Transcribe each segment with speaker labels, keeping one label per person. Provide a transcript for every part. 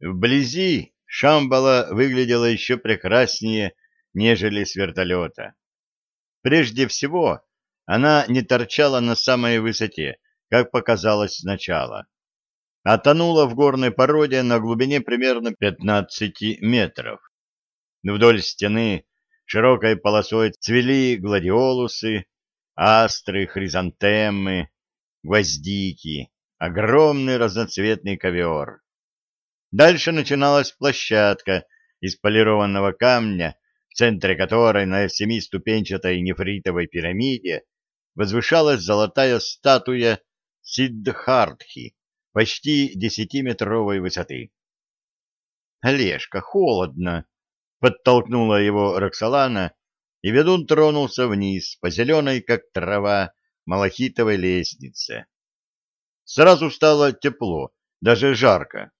Speaker 1: Вблизи Шамбала выглядела еще прекраснее, нежели с вертолета. Прежде всего, она не торчала на самой высоте, как показалось сначала, а тонула в горной породе на глубине примерно 15 метров. Вдоль стены широкой полосой цвели гладиолусы, астры, хризантемы, гвоздики, огромный разноцветный ковер. Дальше начиналась площадка из полированного камня, в центре которой на семиступенчатой нефритовой пирамиде возвышалась золотая статуя Сиддхартхи почти десятиметровой высоты. «Олежка, холодно!» — подтолкнула его Роксолана, и ведун тронулся вниз по зеленой, как трава, малахитовой лестнице. Сразу стало тепло, даже жарко.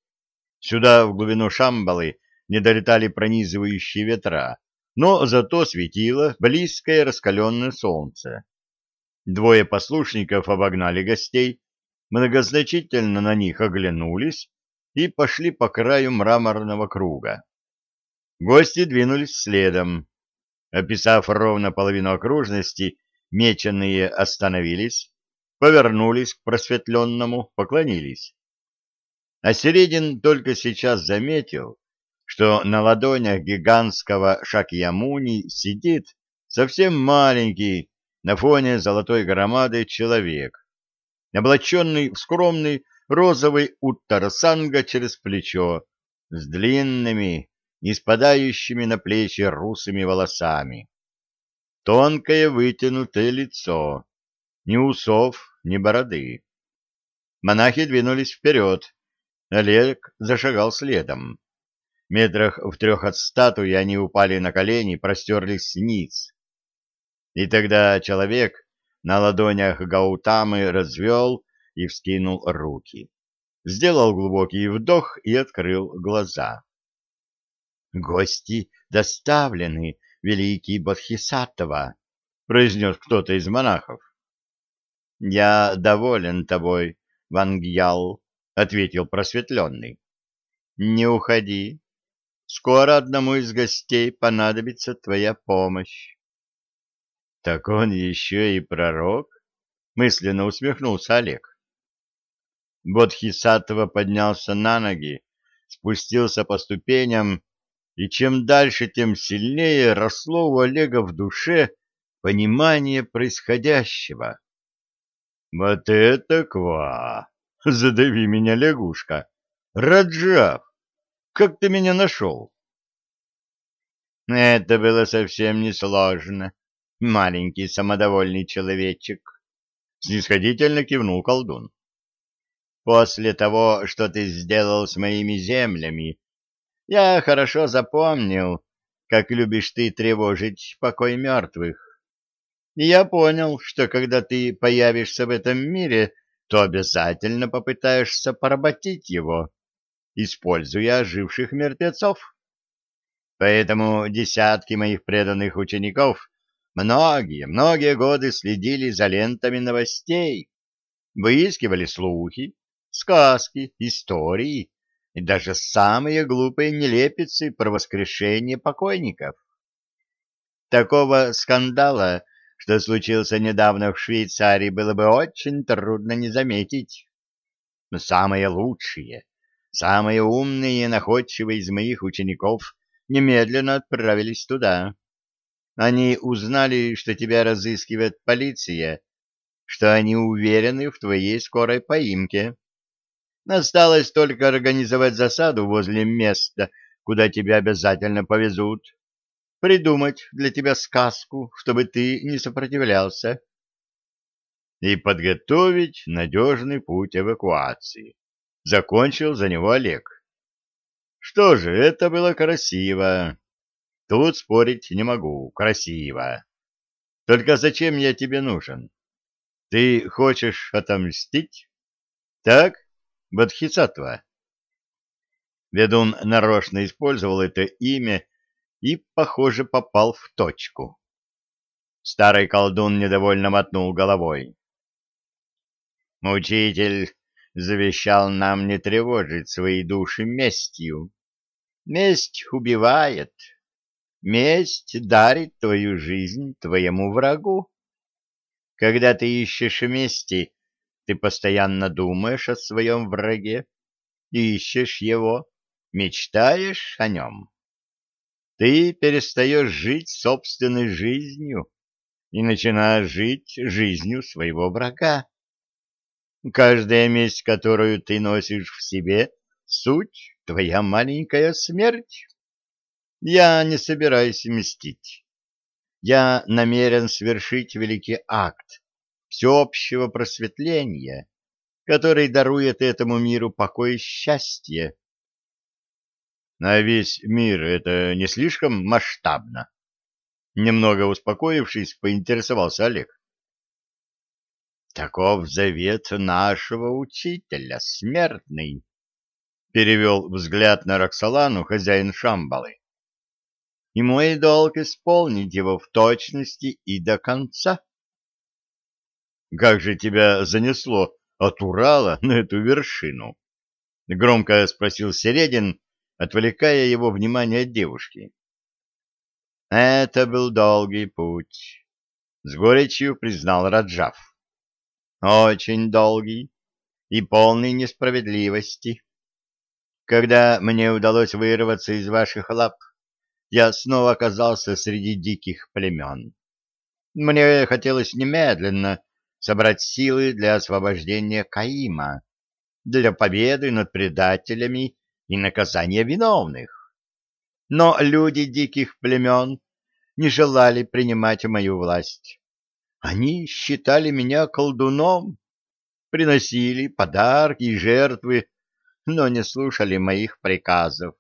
Speaker 1: Сюда, в глубину Шамбалы, не долетали пронизывающие ветра, но зато светило близкое раскаленное солнце. Двое послушников обогнали гостей, многозначительно на них оглянулись и пошли по краю мраморного круга. Гости двинулись следом. Описав ровно половину окружности, меченые остановились, повернулись к просветленному, поклонились. А Середин только сейчас заметил, что на ладонях гигантского Шакьямуни сидит совсем маленький на фоне золотой громады человек, облаченный в скромный розовый уттарсанга через плечо, с длинными, не спадающими на плечи русыми волосами. Тонкое вытянутое лицо, ни усов, ни бороды. Монахи двинулись вперед. Олег зашагал следом. Метрах в трех от статуи они упали на колени, простерлись ниц. И тогда человек на ладонях Гаутамы развел и вскинул руки. Сделал глубокий вдох и открыл глаза. «Гости доставлены, великий Бодхисаттва», — произнес кто-то из монахов. «Я доволен тобой, Вангьял», — ответил просветленный. «Не уходи. Скоро одному из гостей понадобится твоя помощь». «Так он еще и пророк?» — мысленно усмехнулся Олег. Бодхисаттва поднялся на ноги, спустился по ступеням, и чем дальше, тем сильнее росло у Олега в душе понимание происходящего. «Вот это ква! Задави меня, лягушка! Раджав! Как ты меня нашел?» «Это было совсем несложно», маленький самодовольный человечек, — снисходительно кивнул колдун. — После того, что ты сделал с моими землями, я хорошо запомнил, как любишь ты тревожить покой мертвых. И я понял, что когда ты появишься в этом мире, то обязательно попытаешься поработить его, используя оживших мертвецов. Поэтому десятки моих преданных учеников Многие, многие годы следили за лентами новостей, выискивали слухи, сказки, истории и даже самые глупые нелепицы про воскрешение покойников. Такого скандала, что случился недавно в Швейцарии, было бы очень трудно не заметить. Но самые лучшие, самые умные и находчивые из моих учеников немедленно отправились туда. Они узнали, что тебя разыскивает полиция, что они уверены в твоей скорой поимке. Осталось только организовать засаду возле места, куда тебя обязательно повезут, придумать для тебя сказку, чтобы ты не сопротивлялся, и подготовить надежный путь эвакуации. Закончил за него Олег. Что же, это было красиво. Тут спорить не могу. Красиво. Только зачем я тебе нужен? Ты хочешь отомстить? Так, Бодхисаттва? Ведун нарочно использовал это имя и, похоже, попал в точку. Старый колдун недовольно мотнул головой. «Мучитель, завещал нам не тревожить свои души местью. Месть убивает. Месть дарит твою жизнь твоему врагу. Когда ты ищешь мести, ты постоянно думаешь о своем враге, ищешь его, мечтаешь о нем. Ты перестаешь жить собственной жизнью и начинаешь жить жизнью своего врага. Каждая месть, которую ты носишь в себе, суть твоя маленькая смерть. Я не собираюсь мстить. Я намерен совершить великий акт всеобщего просветления, который дарует этому миру покой и счастье. На весь мир это не слишком масштабно? Немного успокоившись, поинтересовался Олег. Таков завет нашего учителя, смертный, перевел взгляд на Роксолану хозяин Шамбалы. И мой долг исполнить его в точности и до конца. Как же тебя занесло от Урала на эту вершину? Громко спросил Середин, отвлекая его внимание от девушки. Это был долгий путь, с горечью признал Раджав. Очень долгий и полный несправедливости. Когда мне удалось вырваться из ваших лап, я снова оказался среди диких племен. Мне хотелось немедленно собрать силы для освобождения Каима, для победы над предателями и наказания виновных. Но люди диких племен не желали принимать мою власть. Они считали меня колдуном, приносили подарки и жертвы, но не слушали моих приказов.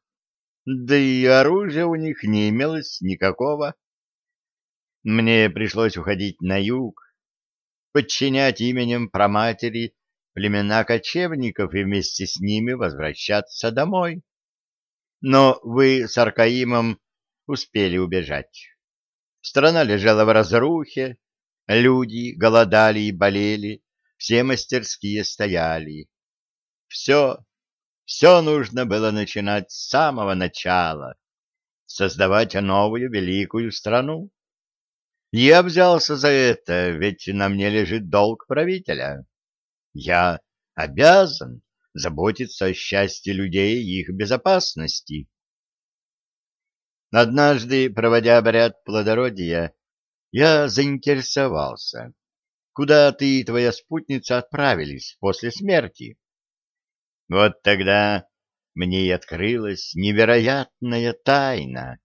Speaker 1: Да и оружия у них не имелось никакого. Мне пришлось уходить на юг, подчинять именем праматери племена кочевников и вместе с ними возвращаться домой. Но вы с Аркаимом успели убежать. Страна лежала в разрухе, люди голодали и болели, все мастерские стояли. Все, все нужно было начинать с самого начала, создавать новую великую страну. Я взялся за это, ведь на мне лежит долг правителя. Я обязан заботиться о счастье людей и их безопасности. Однажды, проводя обряд плодородия, я заинтересовался, куда ты и твоя спутница отправились после смерти. Вот тогда мне и открылась невероятная тайна.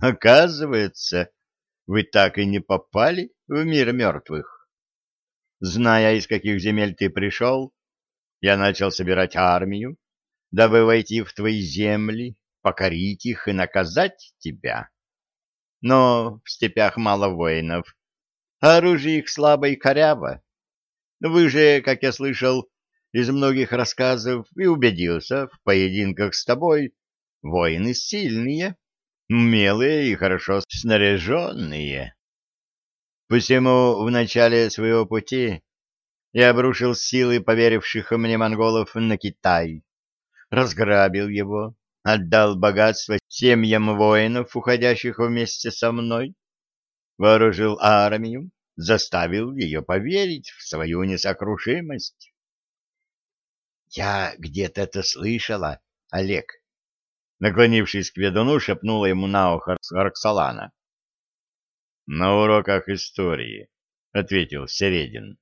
Speaker 1: Оказывается, вы так и не попали в мир мертвых. Зная, из каких земель ты пришел, я начал собирать армию, дабы войти в твои земли покорить их и наказать тебя. Но в степях мало воинов, оружие их слабо и коряво. Вы же, как я слышал из многих рассказов и убедился в поединках с тобой, воины сильные, умелые и хорошо снаряженные. Посему в начале своего пути я обрушил силы поверивших мне монголов на Китай, разграбил его, отдал богатство семьям воинов, уходящих вместе со мной, вооружил армию, заставил ее поверить в свою несокрушимость. — Я где-то это слышала, Олег. Наклонившись к ведуну, шепнула ему на ухо Роксолана. — На уроках истории, — ответил Середин.